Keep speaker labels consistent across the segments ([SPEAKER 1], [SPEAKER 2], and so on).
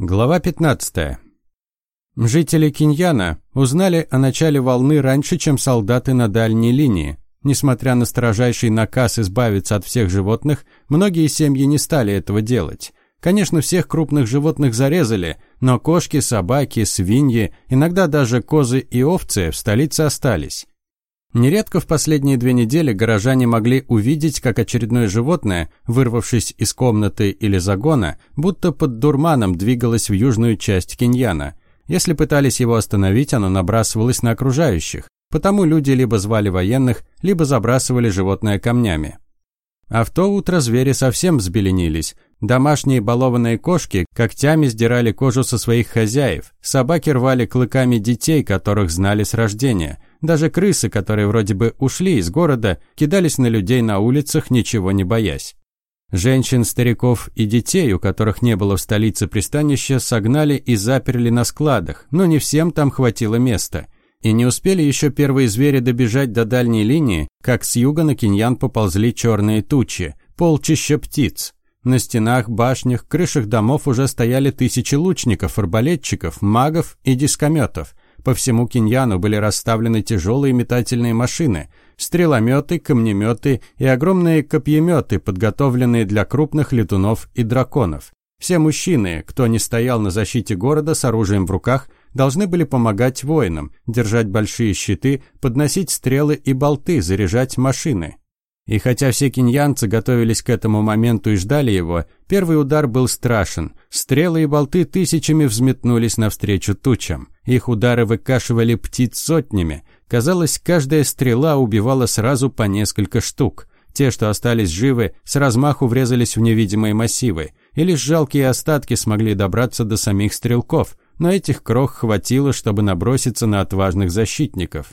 [SPEAKER 1] Глава 15. Жители Киньяна узнали о начале волны раньше, чем солдаты на дальней линии. Несмотря на строжайший наказ избавиться от всех животных, многие семьи не стали этого делать. Конечно, всех крупных животных зарезали, но кошки, собаки, свиньи, иногда даже козы и овцы в столице остались. Нередко в последние две недели горожане могли увидеть, как очередное животное, вырвавшись из комнаты или загона, будто под дурманом двигалось в южную часть Киньяна. Если пытались его остановить, оно набрасывалось на окружающих. Потому люди либо звали военных, либо забрасывали животное камнями. А в то утро звери совсем взбеленились. Домашние балованные кошки когтями сдирали кожу со своих хозяев, собаки рвали клыками детей, которых знали с рождения – даже крысы, которые вроде бы ушли из города, кидались на людей на улицах, ничего не боясь. Женщин, стариков и детей, у которых не было в столице пристанища, согнали и заперли на складах, но не всем там хватило места. И не успели еще первые звери добежать до дальней линии, как с юга на Киньян поползли черные тучи, полчища птиц. На стенах, башнях, крышах домов уже стояли тысячи лучников, арбалетчиков, магов и дискометов. По всему Киньяну были расставлены тяжелые метательные машины, стрелометы, камнеметы и огромные копьеметы, подготовленные для крупных летунов и драконов. Все мужчины, кто не стоял на защите города с оружием в руках, должны были помогать воинам, держать большие щиты, подносить стрелы и болты, заряжать машины. И хотя все киньянцы готовились к этому моменту и ждали его, первый удар был страшен. Стрелы и болты тысячами взметнулись навстречу тучам. Их удары выкашивали птиц сотнями. Казалось, каждая стрела убивала сразу по несколько штук. Те, что остались живы, с размаху врезались в невидимые массивы, и лишь жалкие остатки смогли добраться до самих стрелков, но этих крох хватило, чтобы наброситься на отважных защитников.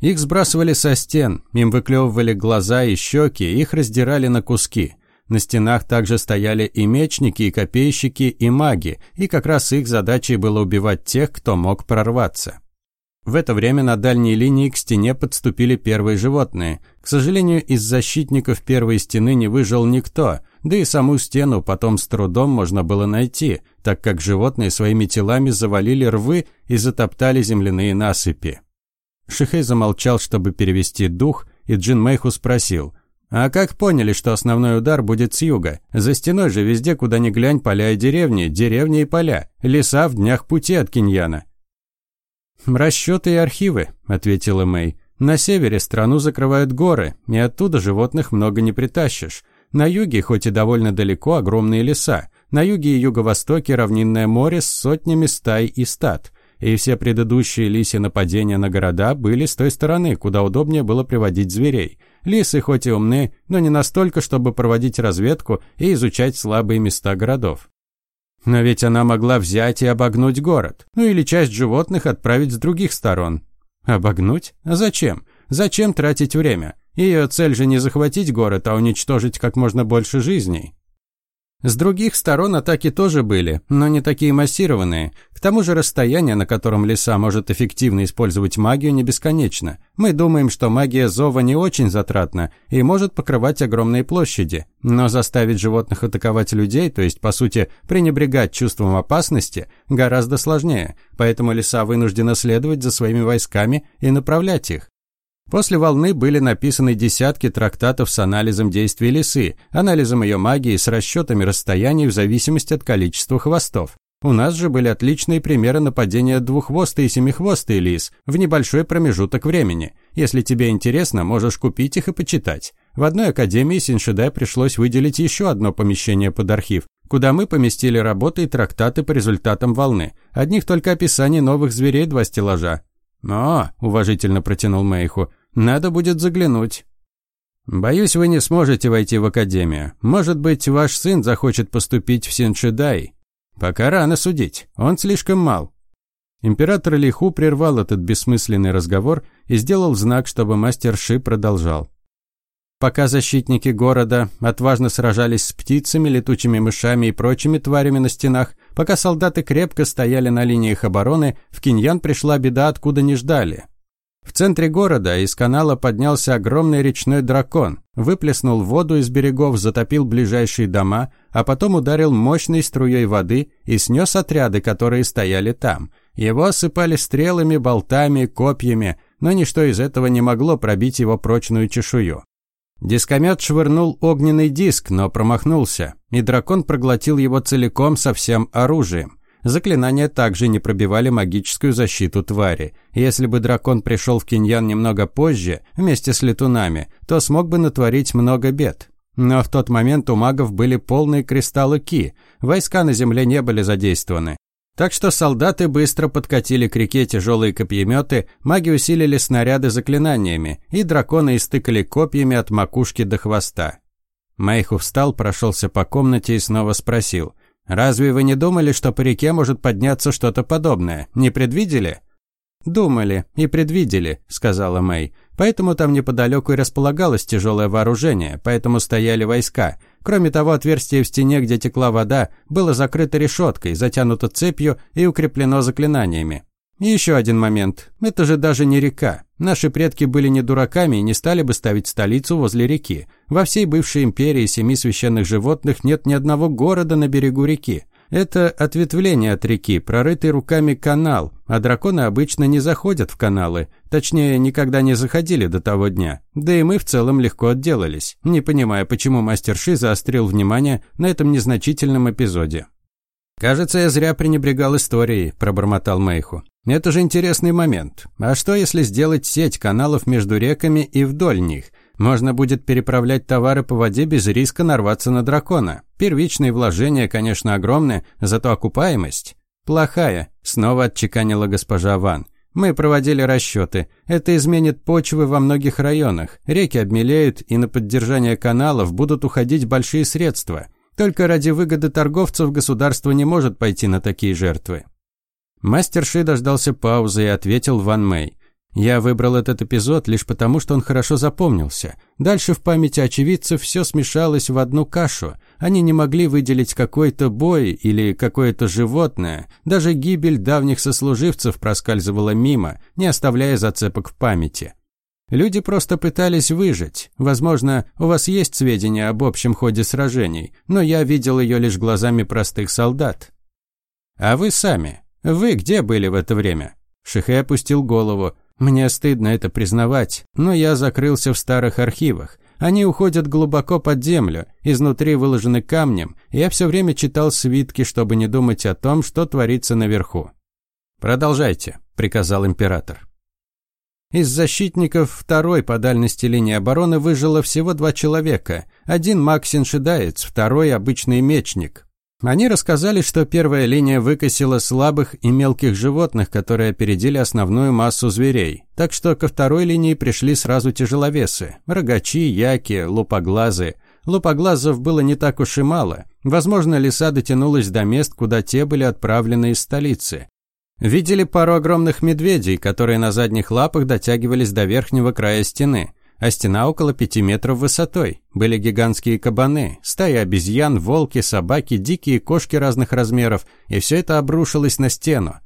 [SPEAKER 1] Их сбрасывали со стен, им выклевывали глаза и щеки, их раздирали на куски. На стенах также стояли и мечники, и копейщики, и маги, и как раз их задачей было убивать тех, кто мог прорваться. В это время на дальней линии к стене подступили первые животные. К сожалению, из защитников первой стены не выжил никто, да и саму стену потом с трудом можно было найти, так как животные своими телами завалили рвы и затоптали земляные насыпи. Шихей замолчал, чтобы перевести дух, и Джин Мэйху спросил, «А как поняли, что основной удар будет с юга? За стеной же везде, куда ни глянь, поля и деревни, деревни и поля, леса в днях пути от Киньяна». «Расчеты и архивы», — ответила Мэй. «На севере страну закрывают горы, и оттуда животных много не притащишь. На юге, хоть и довольно далеко, огромные леса. На юге и юго-востоке равнинное море с сотнями стай и стад и все предыдущие лиси нападения на города были с той стороны, куда удобнее было приводить зверей. Лисы хоть и умны, но не настолько, чтобы проводить разведку и изучать слабые места городов. Но ведь она могла взять и обогнуть город, ну или часть животных отправить с других сторон. Обогнуть? А зачем? Зачем тратить время? Ее цель же не захватить город, а уничтожить как можно больше жизней. С других сторон атаки тоже были, но не такие массированные. К тому же расстояние, на котором леса может эффективно использовать магию, не бесконечно. Мы думаем, что магия зова не очень затратна и может покрывать огромные площади. Но заставить животных атаковать людей, то есть, по сути, пренебрегать чувством опасности, гораздо сложнее. Поэтому леса вынуждены следовать за своими войсками и направлять их. После волны были написаны десятки трактатов с анализом действий лисы, анализом ее магии с расчетами расстояний в зависимости от количества хвостов. У нас же были отличные примеры нападения двуххвостой и семихвостой лис в небольшой промежуток времени. Если тебе интересно, можешь купить их и почитать. В одной академии Синшедай пришлось выделить еще одно помещение под архив, куда мы поместили работы и трактаты по результатам волны. Одних только описаний новых зверей два стеллажа. «О», – уважительно протянул Мэйху, надо будет заглянуть. Боюсь, вы не сможете войти в академию. Может быть, ваш сын захочет поступить в Синшидай. Пока рано судить. Он слишком мал. Император Лиху прервал этот бессмысленный разговор и сделал знак, чтобы мастер Ши продолжал. Пока защитники города отважно сражались с птицами, летучими мышами и прочими тварями на стенах, пока солдаты крепко стояли на линиях обороны, в Киньян пришла беда, откуда не ждали. В центре города из канала поднялся огромный речной дракон, выплеснул воду из берегов, затопил ближайшие дома, а потом ударил мощной струей воды и снес отряды, которые стояли там. Его осыпали стрелами, болтами, копьями, но ничто из этого не могло пробить его прочную чешую. Дискомет швырнул огненный диск, но промахнулся, и дракон проглотил его целиком со всем оружием. Заклинания также не пробивали магическую защиту твари. Если бы дракон пришел в Киньян немного позже, вместе с летунами, то смог бы натворить много бед. Но в тот момент у магов были полные кристаллы Ки, войска на земле не были задействованы. Так что солдаты быстро подкатили к реке тяжелые копьеметы, маги усилили снаряды заклинаниями, и драконы истыкали копьями от макушки до хвоста. Майху встал, прошелся по комнате и снова спросил – Разве вы не думали, что по реке может подняться что-то подобное? Не предвидели? Думали и предвидели, сказала Мэй. Поэтому там неподалеку и располагалось тяжелое вооружение, поэтому стояли войска. Кроме того, отверстие в стене, где текла вода, было закрыто решеткой, затянуто цепью и укреплено заклинаниями. И еще один момент. Это же даже не река. Наши предки были не дураками и не стали бы ставить столицу возле реки. Во всей бывшей империи семи священных животных нет ни одного города на берегу реки. Это ответвление от реки, прорытый руками канал, а драконы обычно не заходят в каналы, точнее, никогда не заходили до того дня. Да и мы в целом легко отделались, не понимая, почему мастер Ши заострил внимание на этом незначительном эпизоде. «Кажется, я зря пренебрегал историей», – пробормотал Мэйху. «Это же интересный момент. А что, если сделать сеть каналов между реками и вдоль них? Можно будет переправлять товары по воде без риска нарваться на дракона. Первичные вложения, конечно, огромны, зато окупаемость плохая», – снова отчеканила госпожа Ван. «Мы проводили расчеты. Это изменит почвы во многих районах. Реки обмелеют, и на поддержание каналов будут уходить большие средства». Только ради выгоды торговцев государство не может пойти на такие жертвы. Мастер Ши дождался паузы и ответил Ван Мэй. Я выбрал этот эпизод лишь потому, что он хорошо запомнился. Дальше в памяти очевидцев все смешалось в одну кашу. Они не могли выделить какой-то бой или какое-то животное. Даже гибель давних сослуживцев проскальзывала мимо, не оставляя зацепок в памяти. Люди просто пытались выжить. Возможно, у вас есть сведения об общем ходе сражений, но я видел ее лишь глазами простых солдат. А вы сами? Вы где были в это время? Шихе опустил голову. Мне стыдно это признавать, но я закрылся в старых архивах. Они уходят глубоко под землю, изнутри выложены камнем, я все время читал свитки, чтобы не думать о том, что творится наверху. «Продолжайте», – приказал император. Из защитников второй по дальности линии обороны выжило всего два человека. Один маг-синшедаец, второй обычный мечник. Они рассказали, что первая линия выкосила слабых и мелких животных, которые опередили основную массу зверей. Так что ко второй линии пришли сразу тяжеловесы – рогачи, яки, лупоглазы. Лупоглазов было не так уж и мало. Возможно, леса дотянулась до мест, куда те были отправлены из столицы. Видели пару огромных медведей, которые на задних лапах дотягивались до верхнего края стены, а стена около пяти метров высотой. Были гигантские кабаны, стаи обезьян, волки, собаки, дикие кошки разных размеров, и все это обрушилось на стену.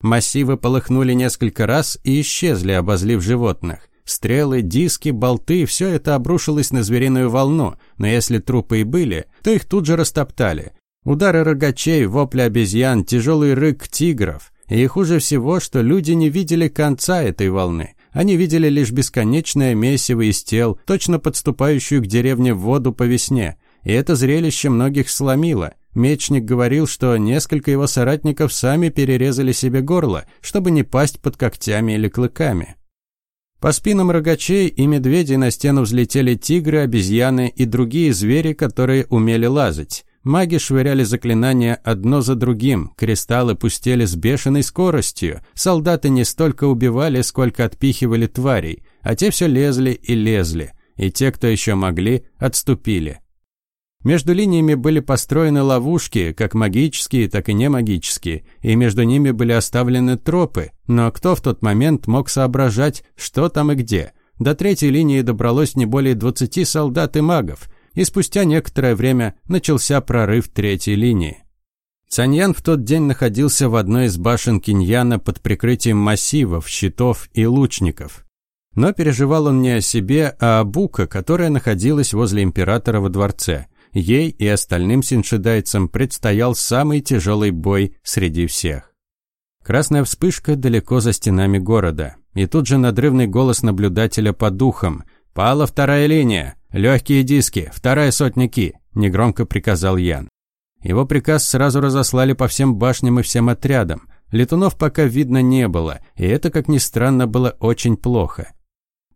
[SPEAKER 1] Массивы полыхнули несколько раз и исчезли, обозлив животных. Стрелы, диски, болты – все это обрушилось на звериную волну, но если трупы и были, то их тут же растоптали. Удары рогачей, вопли обезьян, тяжелый рык тигров – и хуже всего, что люди не видели конца этой волны. Они видели лишь бесконечное месиво из тел, точно подступающую к деревне в воду по весне. И это зрелище многих сломило. Мечник говорил, что несколько его соратников сами перерезали себе горло, чтобы не пасть под когтями или клыками. По спинам рогачей и медведей на стену взлетели тигры, обезьяны и другие звери, которые умели лазать. Маги швыряли заклинания одно за другим, кристаллы пустели с бешеной скоростью, солдаты не столько убивали, сколько отпихивали тварей, а те все лезли и лезли, и те, кто еще могли, отступили. Между линиями были построены ловушки, как магические, так и не магические, и между ними были оставлены тропы, но кто в тот момент мог соображать, что там и где? До третьей линии добралось не более 20 солдат и магов – и спустя некоторое время начался прорыв третьей линии. Цаньян в тот день находился в одной из башен Киньяна под прикрытием массивов, щитов и лучников. Но переживал он не о себе, а о Бука, которая находилась возле императора во дворце. Ей и остальным синшедайцам предстоял самый тяжелый бой среди всех. Красная вспышка далеко за стенами города. И тут же надрывный голос наблюдателя по духам. «Пала вторая линия! Легкие диски! Вторая сотня ки!» – негромко приказал Ян. Его приказ сразу разослали по всем башням и всем отрядам. Летунов пока видно не было, и это, как ни странно, было очень плохо.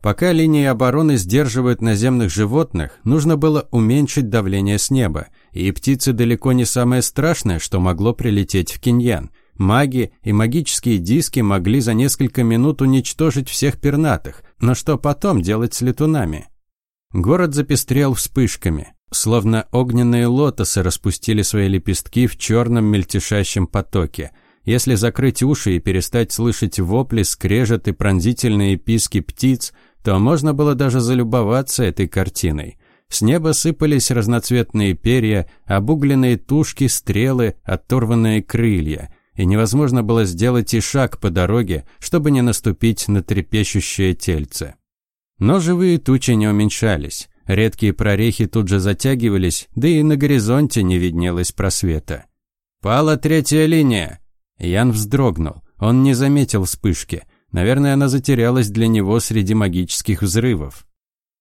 [SPEAKER 1] Пока линии обороны сдерживают наземных животных, нужно было уменьшить давление с неба. И птицы далеко не самое страшное, что могло прилететь в Киньян. Маги и магические диски могли за несколько минут уничтожить всех пернатых, но что потом делать с летунами? Город запестрел вспышками, словно огненные лотосы распустили свои лепестки в черном мельтешащем потоке – если закрыть уши и перестать слышать вопли, скрежет и пронзительные писки птиц, то можно было даже залюбоваться этой картиной. С неба сыпались разноцветные перья, обугленные тушки, стрелы, оторванные крылья. И невозможно было сделать и шаг по дороге, чтобы не наступить на трепещущее тельце. Но живые тучи не уменьшались. Редкие прорехи тут же затягивались, да и на горизонте не виднелось просвета. «Пала третья линия!» Ян вздрогнул. Он не заметил вспышки. Наверное, она затерялась для него среди магических взрывов.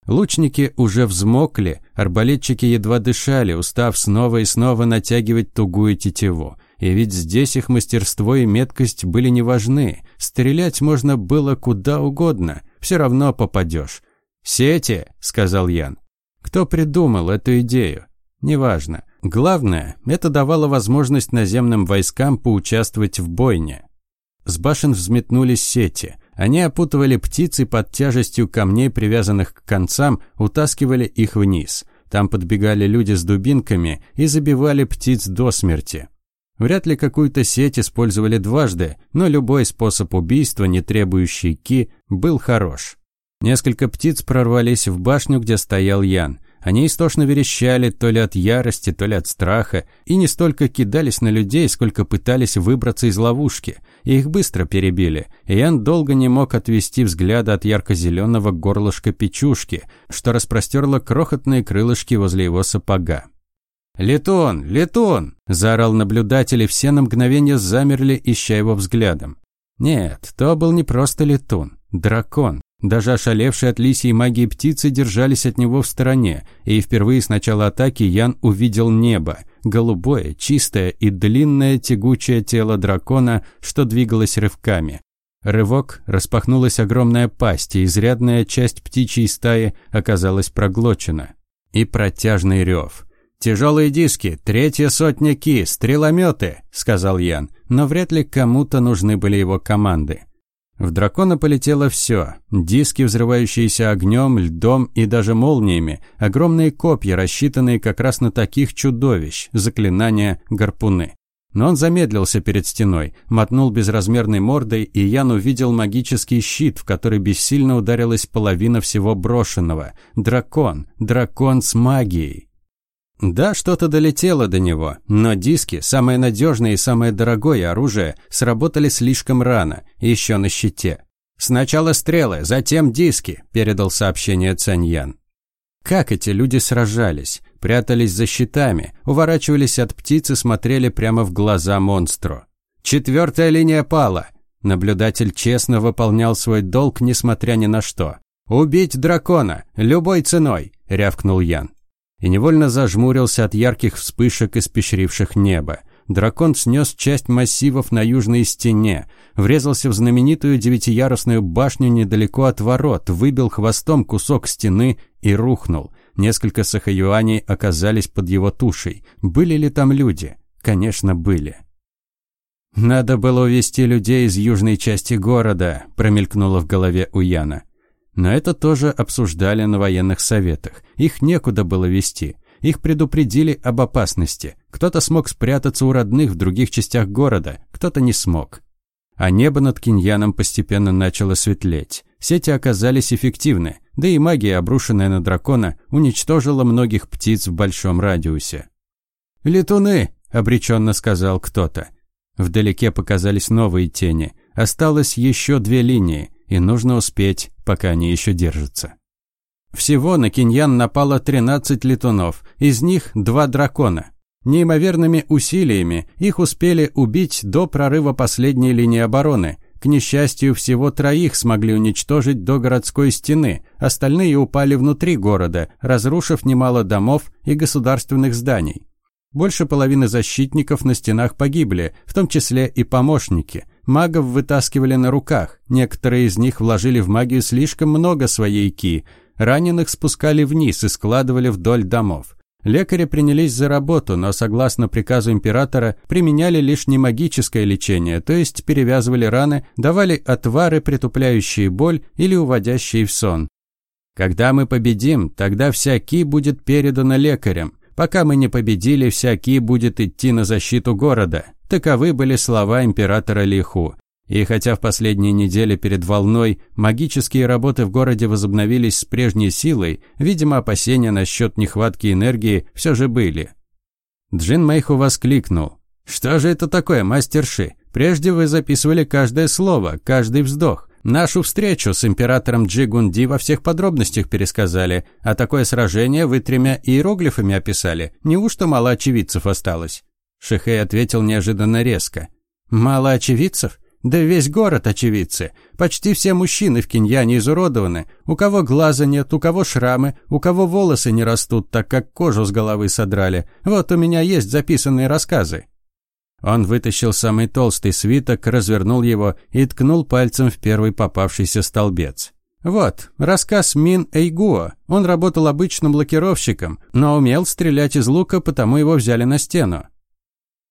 [SPEAKER 1] Лучники уже взмокли, арбалетчики едва дышали, устав снова и снова натягивать тугую тетиву. И ведь здесь их мастерство и меткость были не важны. Стрелять можно было куда угодно, все равно попадешь. «Сети», — сказал Ян. Кто придумал эту идею? Неважно. Главное, это давало возможность наземным войскам поучаствовать в бойне. С башен взметнулись сети. Они опутывали птицы под тяжестью камней, привязанных к концам, утаскивали их вниз. Там подбегали люди с дубинками и забивали птиц до смерти. Вряд ли какую-то сеть использовали дважды, но любой способ убийства, не требующий ки, был хорош. Несколько птиц прорвались в башню, где стоял Ян. Они истошно верещали то ли от ярости, то ли от страха, и не столько кидались на людей, сколько пытались выбраться из ловушки. Их быстро перебили, и Ян долго не мог отвести взгляда от ярко-зеленого горлышка печушки, что распростерло крохотные крылышки возле его сапога. «Летун! Летун!» – заорал наблюдатель, и все на мгновение замерли, ища его взглядом. Нет, то был не просто летун, дракон. Даже ошалевшие от лисьей магии птицы держались от него в стороне, и впервые с начала атаки Ян увидел небо, голубое, чистое и длинное тягучее тело дракона, что двигалось рывками. Рывок, распахнулась огромная пасть, и изрядная часть птичьей стаи оказалась проглочена. И протяжный рев. «Тяжелые диски, третья сотня ки, стрелометы», — сказал Ян, но вряд ли кому-то нужны были его команды. В дракона полетело все. Диски, взрывающиеся огнем, льдом и даже молниями. Огромные копья, рассчитанные как раз на таких чудовищ. Заклинания, гарпуны. Но он замедлился перед стеной, мотнул безразмерной мордой, и Ян увидел магический щит, в который бессильно ударилась половина всего брошенного. Дракон. Дракон с магией. Да, что-то долетело до него, но диски, самое надежное и самое дорогое оружие, сработали слишком рано, еще на щите. «Сначала стрелы, затем диски», – передал сообщение Цаньян. Как эти люди сражались? Прятались за щитами, уворачивались от птиц и смотрели прямо в глаза монстру. Четвертая линия пала. Наблюдатель честно выполнял свой долг, несмотря ни на что. «Убить дракона! Любой ценой!» – рявкнул Ян и невольно зажмурился от ярких вспышек, испещривших небо. Дракон снес часть массивов на южной стене, врезался в знаменитую девятиярусную башню недалеко от ворот, выбил хвостом кусок стены и рухнул. Несколько сахаюаней оказались под его тушей. Были ли там люди? Конечно, были. «Надо было увести людей из южной части города», промелькнуло в голове у Яна. Но это тоже обсуждали на военных советах. Их некуда было вести. Их предупредили об опасности. Кто-то смог спрятаться у родных в других частях города, кто-то не смог. А небо над Киньяном постепенно начало светлеть. Сети оказались эффективны, да и магия, обрушенная на дракона, уничтожила многих птиц в большом радиусе. «Летуны!» – обреченно сказал кто-то. Вдалеке показались новые тени. Осталось еще две линии – и нужно успеть, пока они еще держатся. Всего на Киньян напало 13 летунов, из них два дракона. Неимоверными усилиями их успели убить до прорыва последней линии обороны. К несчастью, всего троих смогли уничтожить до городской стены, остальные упали внутри города, разрушив немало домов и государственных зданий. Больше половины защитников на стенах погибли, в том числе и помощники. Магов вытаскивали на руках, некоторые из них вложили в магию слишком много своей ки, раненых спускали вниз и складывали вдоль домов. Лекари принялись за работу, но, согласно приказу императора, применяли лишь немагическое лечение, то есть перевязывали раны, давали отвары, притупляющие боль или уводящие в сон. Когда мы победим, тогда вся ки будет передана лекарям. Пока мы не победили, вся ки будет идти на защиту города. Таковы были слова императора Лиху. И хотя в последние недели перед волной магические работы в городе возобновились с прежней силой, видимо, опасения насчет нехватки энергии все же были. Джин Мэйху воскликнул. «Что же это такое, мастер Ши? Прежде вы записывали каждое слово, каждый вздох. Нашу встречу с императором Джигунди во всех подробностях пересказали, а такое сражение вы тремя иероглифами описали. Неужто мало очевидцев осталось?» Шихей ответил неожиданно резко. «Мало очевидцев? Да весь город очевидцы. Почти все мужчины в Киньяне изуродованы. У кого глаза нет, у кого шрамы, у кого волосы не растут, так как кожу с головы содрали. Вот у меня есть записанные рассказы». Он вытащил самый толстый свиток, развернул его и ткнул пальцем в первый попавшийся столбец. Вот, рассказ Мин Эйгуо. Он работал обычным лакировщиком, но умел стрелять из лука, потому его взяли на стену.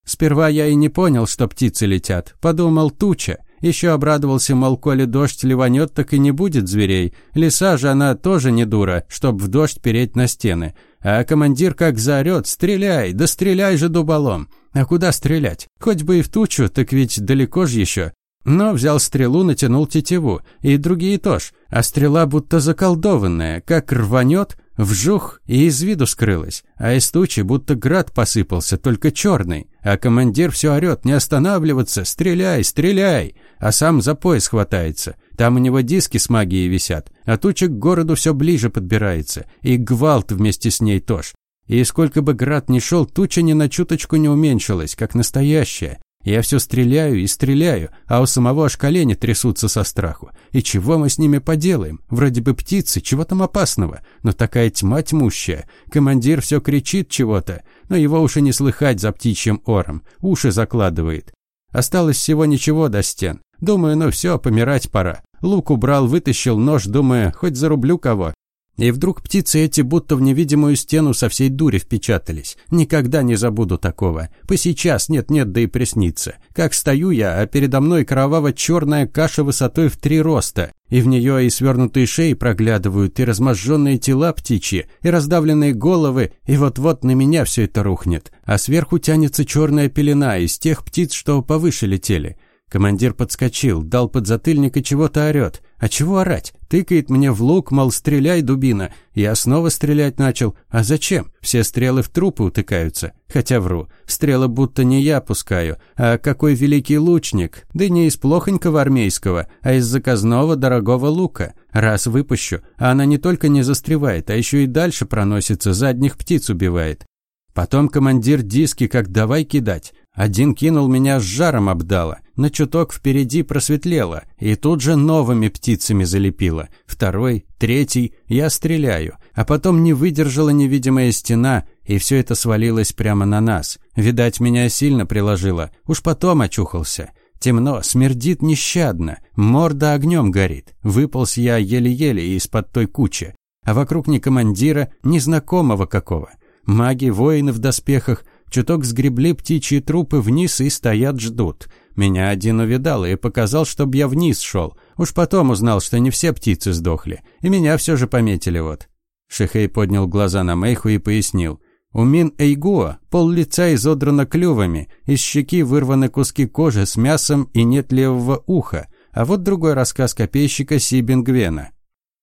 [SPEAKER 1] Сперва я и не понял, что птицы летят. Подумал, туча. Еще обрадовался, мол, коли дождь ливанет, так и не будет зверей. Лиса же она тоже не дура, чтоб в дождь переть на стены. А командир как заорет, стреляй, да стреляй же дуболом. А куда стрелять? Хоть бы и в тучу, так ведь далеко же еще. Но взял стрелу, натянул тетиву, и другие тоже. А стрела будто заколдованная, как рванет, Вжух и из виду скрылась, а из тучи будто град посыпался, только черный. А командир все орет, не останавливаться, стреляй, стреляй, а сам за пояс хватается. Там у него диски с магией висят, а туча к городу все ближе подбирается, и гвалт вместе с ней тоже. И сколько бы град ни шел, туча ни на чуточку не уменьшилась, как настоящая. Я все стреляю и стреляю, а у самого аж колени трясутся со страху. И чего мы с ними поделаем? Вроде бы птицы, чего там опасного? Но такая тьма тьмущая. Командир все кричит чего-то, но его уж не слыхать за птичьим ором. Уши закладывает. Осталось всего ничего до стен. Думаю, ну все, помирать пора. Лук убрал, вытащил нож, думая, хоть зарублю кого. И вдруг птицы эти будто в невидимую стену со всей дури впечатались. Никогда не забуду такого. По сейчас нет-нет, да и приснится. Как стою я, а передо мной кроваво-черная каша высотой в три роста. И в нее и свернутые шеи проглядывают, и разможженные тела птичьи, и раздавленные головы, и вот-вот на меня все это рухнет. А сверху тянется черная пелена из тех птиц, что повыше летели. Командир подскочил, дал подзатыльник и чего-то орёт. А чего орать? Тыкает мне в лук, мол, стреляй, дубина. Я снова стрелять начал. А зачем? Все стрелы в трупы утыкаются. Хотя вру. Стрелы будто не я пускаю, а какой великий лучник. Да не из плохонького армейского, а из заказного дорогого лука. Раз выпущу, а она не только не застревает, а еще и дальше проносится, задних птиц убивает. Потом командир диски как давай кидать. Один кинул меня с жаром обдало, на чуток впереди просветлело, и тут же новыми птицами залепило. Второй, третий, я стреляю, а потом не выдержала невидимая стена, и все это свалилось прямо на нас. Видать, меня сильно приложило, уж потом очухался. Темно, смердит нещадно, морда огнем горит. Выполз я еле-еле из-под той кучи, а вокруг ни командира, ни знакомого какого. Маги, воины в доспехах, Чуток сгребли птичьи трупы вниз и стоят ждут. Меня один увидал и показал, чтобы я вниз шел. Уж потом узнал, что не все птицы сдохли. И меня все же пометили вот. Шихей поднял глаза на Мэйху и пояснил. У Мин Эйгуа пол лица изодрано клювами, из щеки вырваны куски кожи с мясом и нет левого уха. А вот другой рассказ копейщика Си Бингвена.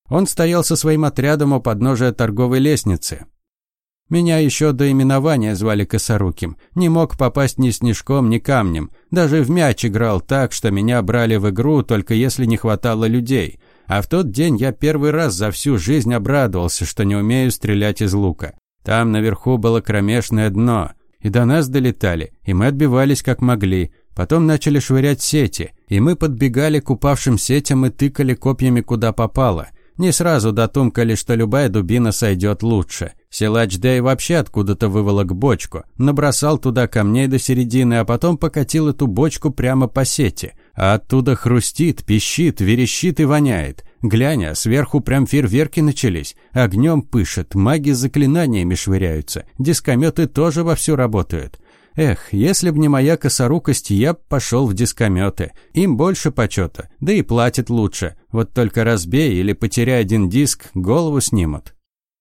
[SPEAKER 1] Он стоял со своим отрядом у подножия торговой лестницы. Меня еще до именования звали Косоруким. Не мог попасть ни снежком, ни камнем. Даже в мяч играл так, что меня брали в игру, только если не хватало людей. А в тот день я первый раз за всю жизнь обрадовался, что не умею стрелять из лука. Там наверху было кромешное дно. И до нас долетали, и мы отбивались как могли. Потом начали швырять сети, и мы подбегали к упавшим сетям и тыкали копьями куда попало. Не сразу дотумкали, что любая дубина сойдет лучше. Силач Дэй вообще откуда-то выволок бочку, набросал туда камней до середины, а потом покатил эту бочку прямо по сети. А оттуда хрустит, пищит, верещит и воняет. Глянь, а сверху прям фейерверки начались. Огнем пышет, маги заклинаниями швыряются, дискометы тоже вовсю работают. Эх, если б не моя косорукость, я б пошел в дискометы. Им больше почета, да и платят лучше. Вот только разбей или потеряй один диск, голову снимут.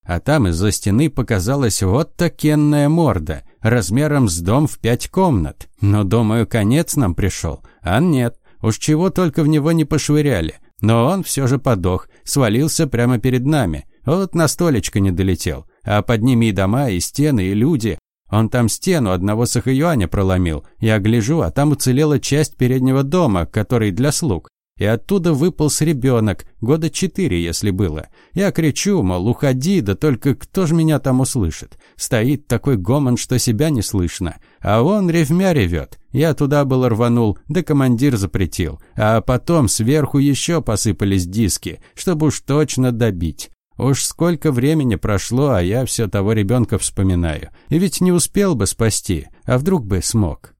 [SPEAKER 1] А там из-за стены показалась вот такенная морда, размером с дом в пять комнат. Но, думаю, конец нам пришел. А нет, уж чего только в него не пошвыряли. Но он все же подох, свалился прямо перед нами. Вот на столечко не долетел. А под ними и дома, и стены, и люди. Он там стену одного сахаюаня проломил. Я гляжу, а там уцелела часть переднего дома, который для слуг. И оттуда выполз ребенок, года четыре, если было. Я кричу, мол, уходи, да только кто ж меня там услышит? Стоит такой гомон, что себя не слышно. А он ревмя ревет. Я туда был рванул, да командир запретил. А потом сверху еще посыпались диски, чтобы уж точно добить. Уж сколько времени прошло, а я все того ребенка вспоминаю. И ведь не успел бы спасти, а вдруг бы смог.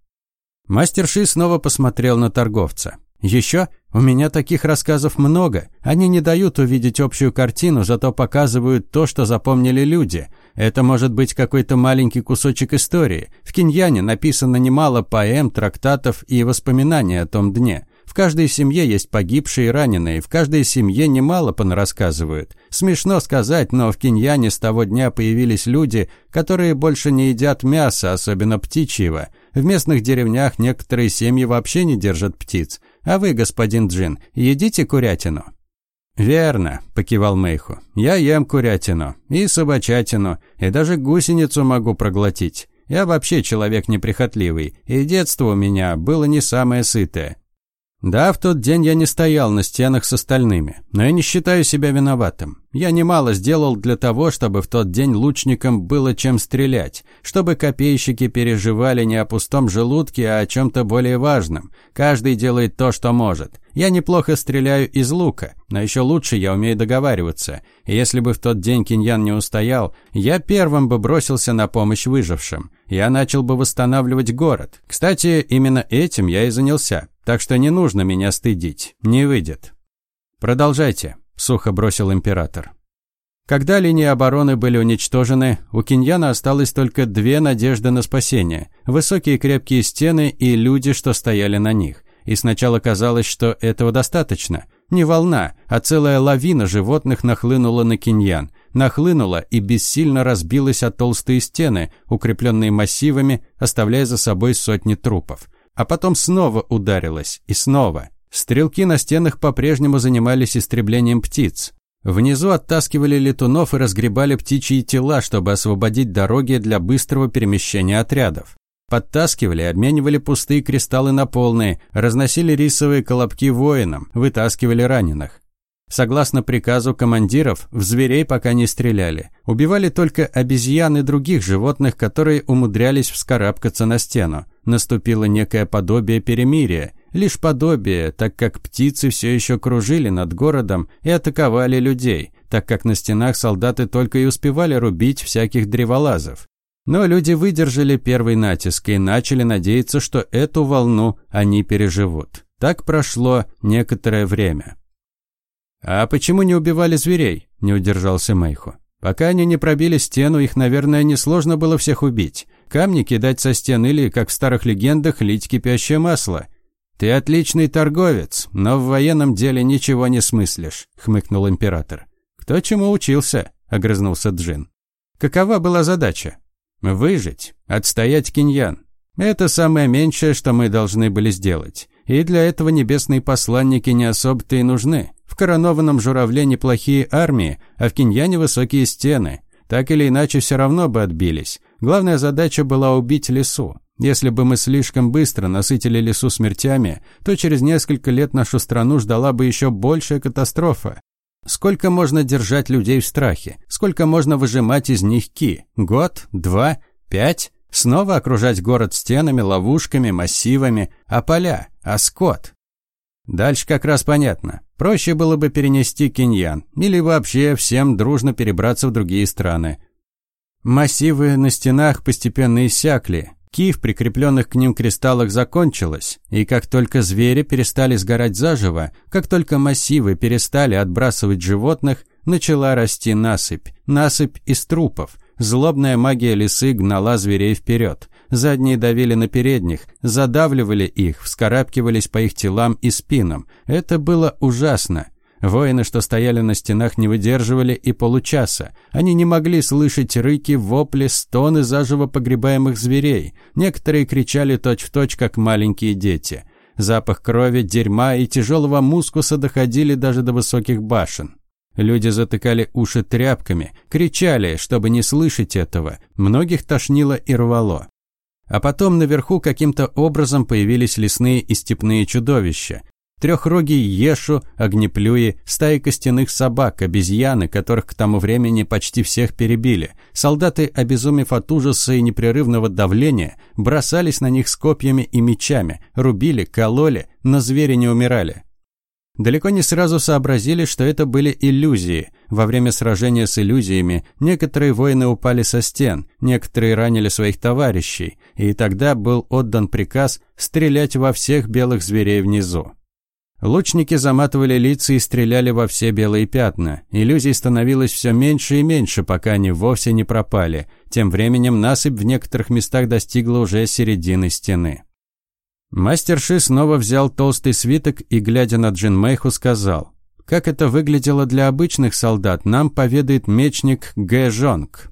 [SPEAKER 1] Мастер Ши снова посмотрел на торговца. Еще у меня таких рассказов много. Они не дают увидеть общую картину, зато показывают то, что запомнили люди. Это может быть какой-то маленький кусочек истории. В Киньяне написано немало поэм, трактатов и воспоминаний о том дне каждой семье есть погибшие и раненые, в каждой семье немало понарассказывают. Смешно сказать, но в Киньяне с того дня появились люди, которые больше не едят мяса, особенно птичьего. В местных деревнях некоторые семьи вообще не держат птиц. А вы, господин Джин, едите курятину? «Верно», – покивал Мэйху. «Я ем курятину, и собачатину, и даже гусеницу могу проглотить. Я вообще человек неприхотливый, и детство у меня было не самое сытое. Да, в тот день я не стоял на стенах с остальными, но я не считаю себя виноватым. Я немало сделал для того, чтобы в тот день лучникам было чем стрелять, чтобы копейщики переживали не о пустом желудке, а о чем-то более важном. Каждый делает то, что может. Я неплохо стреляю из лука, но еще лучше я умею договариваться. И если бы в тот день Киньян не устоял, я первым бы бросился на помощь выжившим. Я начал бы восстанавливать город. Кстати, именно этим я и занялся. Так что не нужно меня стыдить. Не выйдет. Продолжайте, сухо бросил император. Когда линии обороны были уничтожены, у Киньяна осталось только две надежды на спасение – высокие крепкие стены и люди, что стояли на них. И сначала казалось, что этого достаточно. Не волна, а целая лавина животных нахлынула на Киньян. Нахлынула и бессильно разбилась о толстые стены, укрепленные массивами, оставляя за собой сотни трупов. А потом снова ударилась. И снова. Стрелки на стенах по-прежнему занимались истреблением птиц. Внизу оттаскивали летунов и разгребали птичьи тела, чтобы освободить дороги для быстрого перемещения отрядов. Подтаскивали, обменивали пустые кристаллы на полные, разносили рисовые колобки воинам, вытаскивали раненых. Согласно приказу командиров, в зверей пока не стреляли. Убивали только обезьян и других животных, которые умудрялись вскарабкаться на стену. Наступило некое подобие перемирия. Лишь подобие, так как птицы все еще кружили над городом и атаковали людей, так как на стенах солдаты только и успевали рубить всяких древолазов. Но люди выдержали первый натиск и начали надеяться, что эту волну они переживут. Так прошло некоторое время. «А почему не убивали зверей?» – не удержался Мэйху. «Пока они не пробили стену, их, наверное, несложно было всех убить. Камни кидать со стен или, как в старых легендах, лить кипящее масло. Ты отличный торговец, но в военном деле ничего не смыслишь», – хмыкнул император. «Кто чему учился?» – огрызнулся Джин. «Какова была задача?» «Выжить, отстоять киньян. Это самое меньшее, что мы должны были сделать. И для этого небесные посланники не особо-то и нужны. В коронованном журавле неплохие армии, а в Киньяне высокие стены. Так или иначе, все равно бы отбились. Главная задача была убить лесу. Если бы мы слишком быстро насытили лесу смертями, то через несколько лет нашу страну ждала бы еще большая катастрофа. Сколько можно держать людей в страхе? Сколько можно выжимать из них ки? Год? Два? Пять? Снова окружать город стенами, ловушками, массивами, а поля, а скот? Дальше как раз понятно. Проще было бы перенести Киньян, или вообще всем дружно перебраться в другие страны. Массивы на стенах постепенно иссякли, ки прикрепленных к ним кристаллах закончилась, и как только звери перестали сгорать заживо, как только массивы перестали отбрасывать животных, начала расти насыпь, насыпь из трупов. Злобная магия лисы гнала зверей вперед. Задние давили на передних, задавливали их, вскарабкивались по их телам и спинам. Это было ужасно. Воины, что стояли на стенах, не выдерживали и получаса. Они не могли слышать рыки, вопли, стоны заживо погребаемых зверей. Некоторые кричали точь-в-точь, точь, как маленькие дети. Запах крови, дерьма и тяжелого мускуса доходили даже до высоких башен. Люди затыкали уши тряпками, кричали, чтобы не слышать этого. Многих тошнило и рвало. А потом наверху каким-то образом появились лесные и степные чудовища. Трехрогий Ешу, огнеплюи, стаи костяных собак, обезьяны, которых к тому времени почти всех перебили. Солдаты, обезумев от ужаса и непрерывного давления, бросались на них с копьями и мечами, рубили, кололи, но звери не умирали. Далеко не сразу сообразили, что это были иллюзии. Во время сражения с иллюзиями некоторые воины упали со стен, некоторые ранили своих товарищей, и тогда был отдан приказ стрелять во всех белых зверей внизу. Лучники заматывали лица и стреляли во все белые пятна. Иллюзий становилось все меньше и меньше, пока они вовсе не пропали. Тем временем насыпь в некоторых местах достигла уже середины стены. Мастер Ши снова взял толстый свиток и, глядя на Джин Мэйху, сказал, «Как это выглядело для обычных солдат, нам поведает мечник Гэ Жонг.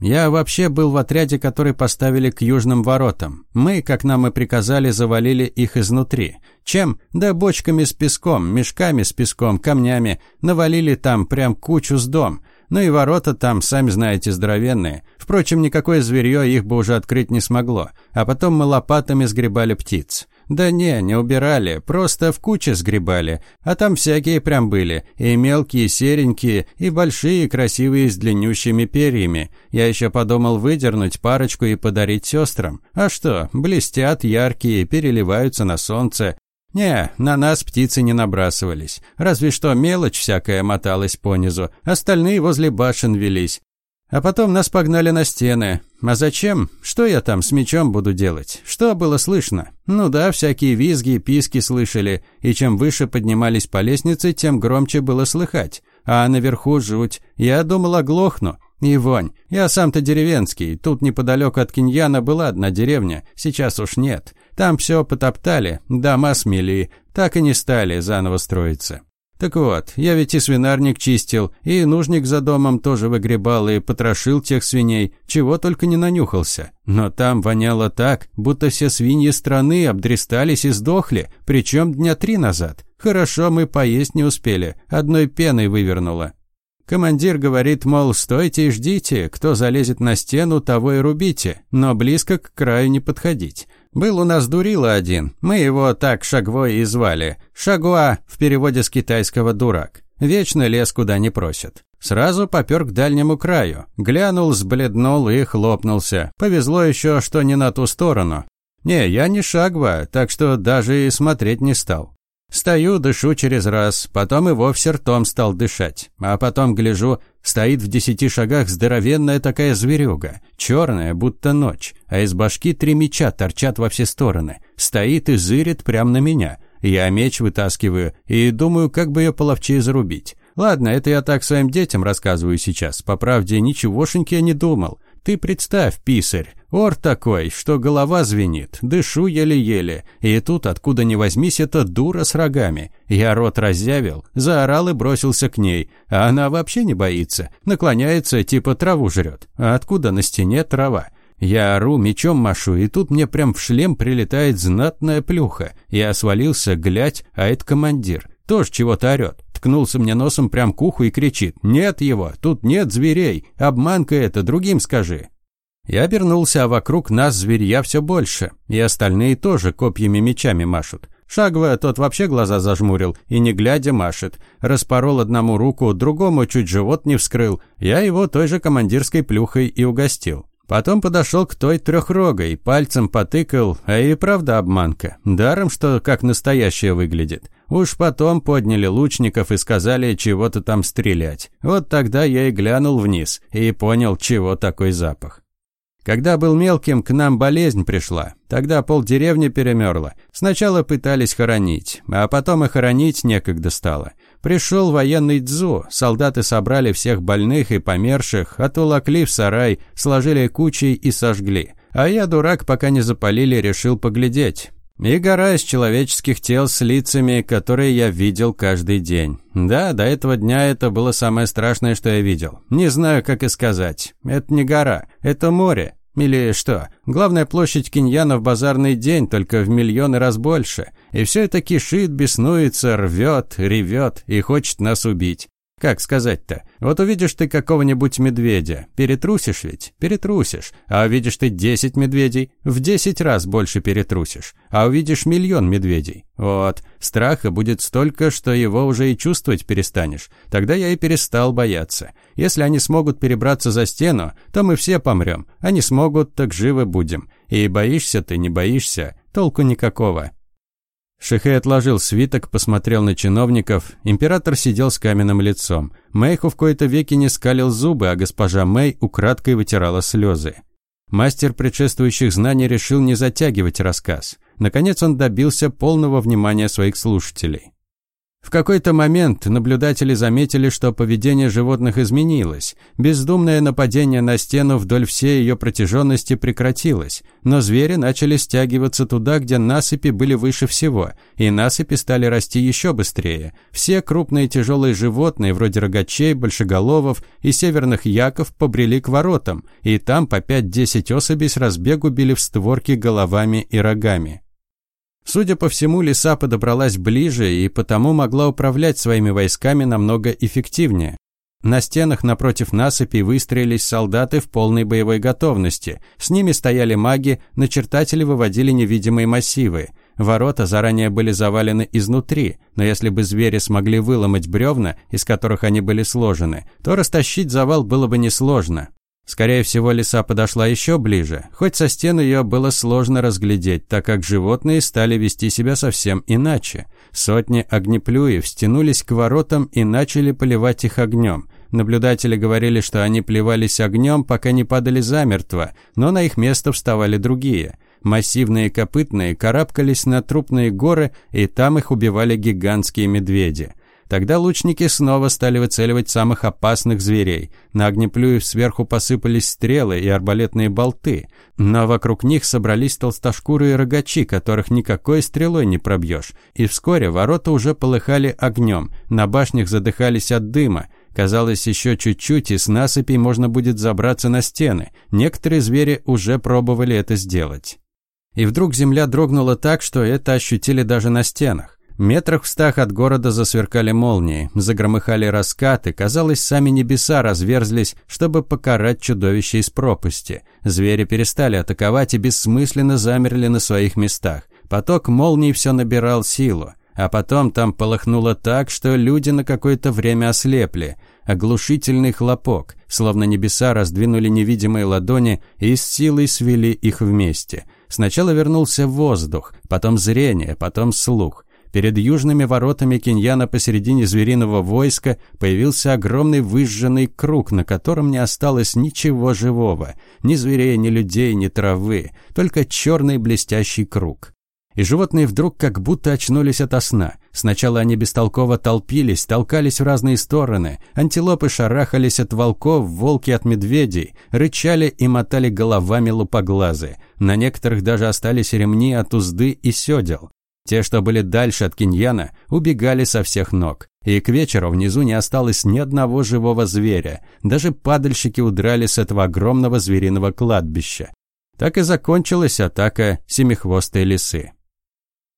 [SPEAKER 1] Я вообще был в отряде, который поставили к южным воротам. Мы, как нам и приказали, завалили их изнутри. Чем? Да бочками с песком, мешками с песком, камнями. Навалили там прям кучу с дом. Ну и ворота там, сами знаете, здоровенные. Впрочем, никакое зверье их бы уже открыть не смогло. А потом мы лопатами сгребали птиц. Да не, не убирали, просто в куче сгребали. А там всякие прям были. И мелкие, серенькие, и большие, красивые, с длиннющими перьями. Я еще подумал выдернуть парочку и подарить сестрам. А что, блестят, яркие, переливаются на солнце. Не, на нас птицы не набрасывались. Разве что мелочь всякая моталась понизу. Остальные возле башен велись. А потом нас погнали на стены. А зачем? Что я там с мечом буду делать? Что было слышно? Ну да, всякие визги, писки слышали, и чем выше поднимались по лестнице, тем громче было слыхать. А наверху жуть. Я думал, оглохну. И вонь. Я сам-то деревенский. Тут неподалеку от Киньяна была одна деревня. Сейчас уж нет. Там все потоптали, дома смели. Так и не стали заново строиться. Так вот, я ведь и свинарник чистил, и нужник за домом тоже выгребал и потрошил тех свиней, чего только не нанюхался. Но там воняло так, будто все свиньи страны обдрестались и сдохли, причем дня три назад. Хорошо, мы поесть не успели, одной пеной вывернуло. Командир говорит, мол, стойте и ждите, кто залезет на стену, того и рубите, но близко к краю не подходить. Был у нас дурила один, мы его так Шагвой и звали. Шагуа в переводе с китайского «дурак». Вечно лес куда не просит. Сразу попер к дальнему краю. Глянул, сбледнул и хлопнулся. Повезло еще, что не на ту сторону. Не, я не Шагва, так что даже и смотреть не стал. Стою, дышу через раз, потом и вовсе ртом стал дышать. А потом гляжу, стоит в десяти шагах здоровенная такая зверюга, черная, будто ночь, а из башки три меча торчат во все стороны. Стоит и зырит прямо на меня. Я меч вытаскиваю и думаю, как бы ее половчее зарубить. Ладно, это я так своим детям рассказываю сейчас. По правде, ничегошеньки я не думал. Ты представь, писарь, ор такой, что голова звенит, дышу еле-еле, и тут, откуда ни возьмись, эта дура с рогами. Я рот разъявил, заорал и бросился к ней, а она вообще не боится, наклоняется, типа траву жрет. А откуда на стене трава? Я ору, мечом машу, и тут мне прям в шлем прилетает знатная плюха. Я свалился, глядь, а это командир. Тоже чего-то орет ткнулся мне носом прям к уху и кричит «Нет его, тут нет зверей, обманка это, другим скажи». Я обернулся, а вокруг нас зверья все больше, и остальные тоже копьями-мечами машут. Шагва тот вообще глаза зажмурил и, не глядя, машет. Распорол одному руку, другому чуть живот не вскрыл. Я его той же командирской плюхой и угостил. Потом подошел к той трехрогой, пальцем потыкал, а и правда обманка. Даром, что как настоящая выглядит. Уж потом подняли лучников и сказали чего-то там стрелять. Вот тогда я и глянул вниз и понял, чего такой запах. Когда был мелким, к нам болезнь пришла. Тогда полдеревни перемерла. Сначала пытались хоронить, а потом и хоронить некогда стало. Пришел военный дзу, солдаты собрали всех больных и померших, отволокли в сарай, сложили кучей и сожгли. А я, дурак, пока не запалили, решил поглядеть. И гора из человеческих тел с лицами, которые я видел каждый день. Да, до этого дня это было самое страшное, что я видел. Не знаю, как и сказать. Это не гора, это море. Или что? Главная площадь Киньяна в базарный день, только в миллионы раз больше. И все это кишит, беснуется, рвет, ревет и хочет нас убить. Как сказать-то? Вот увидишь ты какого-нибудь медведя, перетрусишь ведь? Перетрусишь. А увидишь ты 10 медведей, в 10 раз больше перетрусишь. А увидишь миллион медведей. Вот, страха будет столько, что его уже и чувствовать перестанешь. Тогда я и перестал бояться. Если они смогут перебраться за стену, то мы все помрем. Они смогут, так живы будем. И боишься ты, не боишься, толку никакого. Шихей отложил свиток, посмотрел на чиновников. Император сидел с каменным лицом. Мэйху в кои-то веки не скалил зубы, а госпожа Мэй украдкой вытирала слезы. Мастер предшествующих знаний решил не затягивать рассказ. Наконец он добился полного внимания своих слушателей. В какой-то момент наблюдатели заметили, что поведение животных изменилось. Бездумное нападение на стену вдоль всей ее протяженности прекратилось, но звери начали стягиваться туда, где насыпи были выше всего, и насыпи стали расти еще быстрее. Все крупные тяжелые животные, вроде рогачей, большеголовов и северных яков, побрели к воротам, и там по 5-10 особей с разбегу били в створки головами и рогами. Судя по всему, лиса подобралась ближе и потому могла управлять своими войсками намного эффективнее. На стенах напротив насыпи выстроились солдаты в полной боевой готовности. С ними стояли маги, начертатели выводили невидимые массивы. Ворота заранее были завалены изнутри, но если бы звери смогли выломать бревна, из которых они были сложены, то растащить завал было бы несложно. Скорее всего, лиса подошла еще ближе, хоть со стен ее было сложно разглядеть, так как животные стали вести себя совсем иначе. Сотни огнеплюев стянулись к воротам и начали поливать их огнем. Наблюдатели говорили, что они плевались огнем, пока не падали замертво, но на их место вставали другие. Массивные копытные карабкались на трупные горы, и там их убивали гигантские медведи. Тогда лучники снова стали выцеливать самых опасных зверей. На огнеплюев сверху посыпались стрелы и арбалетные болты, но вокруг них собрались толстошкурые рогачи, которых никакой стрелой не пробьешь. И вскоре ворота уже полыхали огнем, на башнях задыхались от дыма. Казалось, еще чуть-чуть, и с насыпей можно будет забраться на стены. Некоторые звери уже пробовали это сделать. И вдруг земля дрогнула так, что это ощутили даже на стенах. Метрах в стах от города засверкали молнии, загромыхали раскаты, казалось, сами небеса разверзлись, чтобы покарать чудовище из пропасти. Звери перестали атаковать и бессмысленно замерли на своих местах. Поток молний все набирал силу. А потом там полыхнуло так, что люди на какое-то время ослепли. Оглушительный хлопок, словно небеса раздвинули невидимые ладони и с силой свели их вместе. Сначала вернулся воздух, потом зрение, потом слух. Перед южными воротами Киньяна посередине звериного войска появился огромный выжженный круг, на котором не осталось ничего живого. Ни зверей, ни людей, ни травы. Только черный блестящий круг. И животные вдруг как будто очнулись ото сна. Сначала они бестолково толпились, толкались в разные стороны. Антилопы шарахались от волков, волки от медведей, рычали и мотали головами лупоглазы. На некоторых даже остались ремни от узды и сёдел. Те, что были дальше от Киньяна, убегали со всех ног. И к вечеру внизу не осталось ни одного живого зверя. Даже падальщики удрали с этого огромного звериного кладбища. Так и закончилась атака семихвостой лисы.